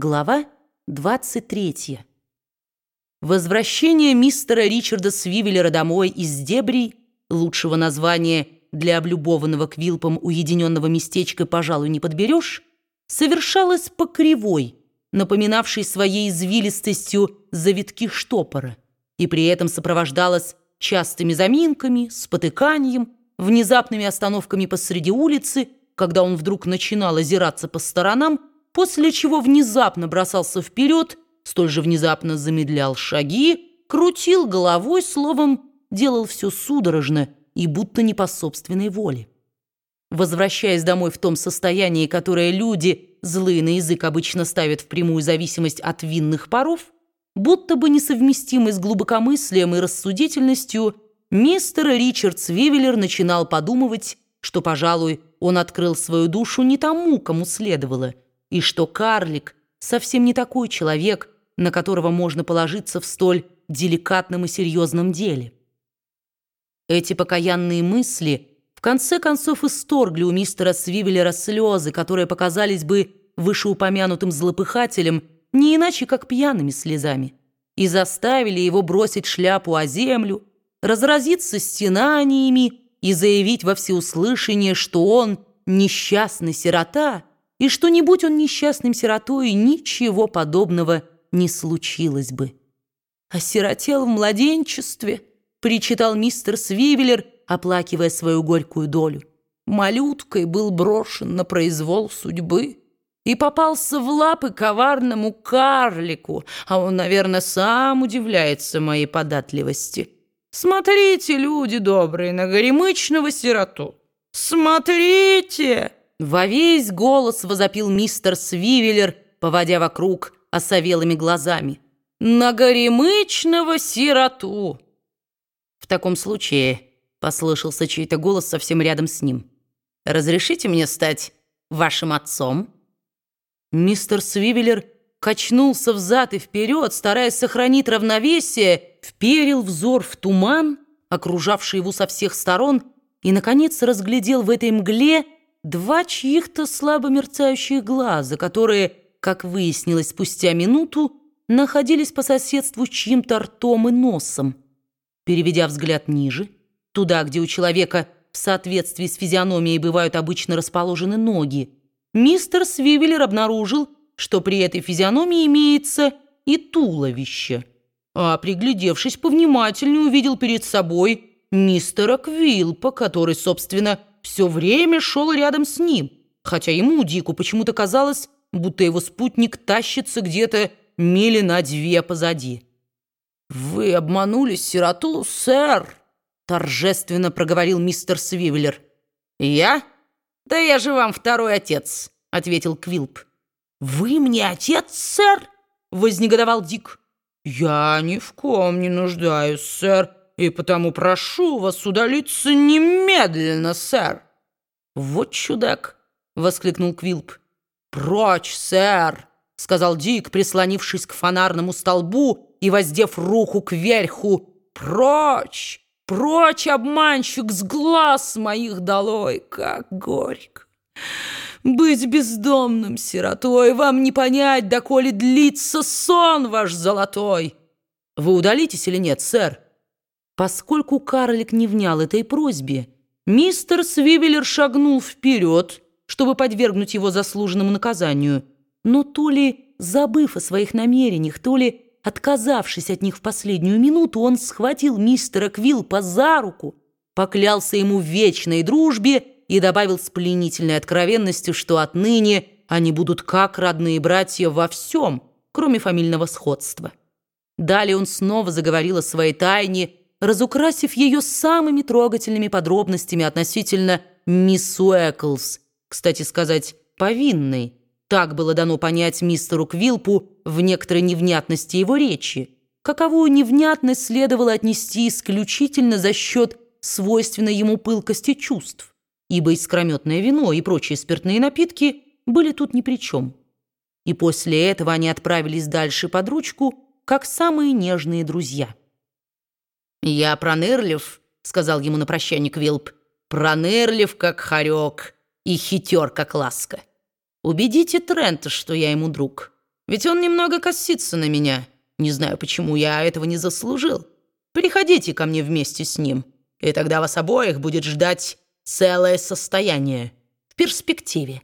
Глава 23. Возвращение мистера Ричарда Свивеллера домой из дебрей, лучшего названия для облюбованного Квилпом уединенного местечка, пожалуй, не подберешь, совершалось по кривой, напоминавшей своей извилистостью завитки штопора, и при этом сопровождалось частыми заминками, спотыканием, внезапными остановками посреди улицы, когда он вдруг начинал озираться по сторонам, после чего внезапно бросался вперед, столь же внезапно замедлял шаги, крутил головой, словом, делал все судорожно и будто не по собственной воле. Возвращаясь домой в том состоянии, которое люди, злые на язык, обычно ставят в прямую зависимость от винных паров, будто бы несовместимый с глубокомыслием и рассудительностью, мистер Ричард Свивеллер начинал подумывать, что, пожалуй, он открыл свою душу не тому, кому следовало – и что карлик совсем не такой человек, на которого можно положиться в столь деликатном и серьезном деле. Эти покаянные мысли в конце концов исторгли у мистера Свивеллера слезы, которые показались бы вышеупомянутым злопыхателем не иначе, как пьяными слезами, и заставили его бросить шляпу о землю, разразиться стенаниями и заявить во всеуслышание, что он несчастный сирота, и что не будь он несчастным сиротой, ничего подобного не случилось бы. «Осиротел в младенчестве», — причитал мистер Свивеллер, оплакивая свою горькую долю. Малюткой был брошен на произвол судьбы и попался в лапы коварному карлику, а он, наверное, сам удивляется моей податливости. «Смотрите, люди добрые, на горемычного сироту! Смотрите!» Во весь голос возопил мистер Свивеллер, поводя вокруг осовелыми глазами. «На горемычного сироту!» В таком случае послышался чей-то голос совсем рядом с ним. «Разрешите мне стать вашим отцом?» Мистер Свивеллер качнулся взад и вперед, стараясь сохранить равновесие, вперил взор в туман, окружавший его со всех сторон, и, наконец, разглядел в этой мгле два чьих-то слабо мерцающих глаза, которые, как выяснилось спустя минуту, находились по соседству с чьим-то ртом и носом. Переведя взгляд ниже, туда, где у человека в соответствии с физиономией бывают обычно расположены ноги, мистер Свивеллер обнаружил, что при этой физиономии имеется и туловище. А приглядевшись повнимательнее, увидел перед собой мистера Квилпа, который, собственно, все время шел рядом с ним, хотя ему, Дику, почему-то казалось, будто его спутник тащится где-то мили на две позади. «Вы обманули сироту, сэр!» торжественно проговорил мистер Свивеллер. «Я? Да я же вам второй отец», — ответил Квилп. «Вы мне отец, сэр?» — вознегодовал Дик. «Я ни в ком не нуждаюсь, сэр, и потому прошу вас удалиться немедленно, сэр». «Вот чудак!» — воскликнул Квилп. «Прочь, сэр!» — сказал Дик, прислонившись к фонарному столбу и воздев руку кверху. «Прочь! Прочь, обманщик, с глаз моих долой! Как горько! Быть бездомным сиротой вам не понять, доколе длится сон ваш золотой!» «Вы удалитесь или нет, сэр?» Поскольку карлик не внял этой просьбе, мистер Свивеллер шагнул вперед, чтобы подвергнуть его заслуженному наказанию, но то ли, забыв о своих намерениях, то ли, отказавшись от них в последнюю минуту, он схватил мистера Квилпа за руку, поклялся ему в вечной дружбе и добавил с пленительной откровенностью, что отныне они будут как родные братья во всем, кроме фамильного сходства. Далее он снова заговорил о своей тайне, разукрасив ее самыми трогательными подробностями относительно мисс Уэклс, кстати сказать, повинной. Так было дано понять мистеру Квилпу в некоторой невнятности его речи. Каковую невнятность следовало отнести исключительно за счет свойственной ему пылкости чувств, ибо искрометное вино и прочие спиртные напитки были тут ни при чем. И после этого они отправились дальше под ручку, как самые нежные друзья. «Я пронырлив», — сказал ему на прощание Квилп, «пронырлив, как хорек, и хитер, как ласка. Убедите Трента, что я ему друг. Ведь он немного косится на меня. Не знаю, почему я этого не заслужил. Приходите ко мне вместе с ним, и тогда вас обоих будет ждать целое состояние в перспективе.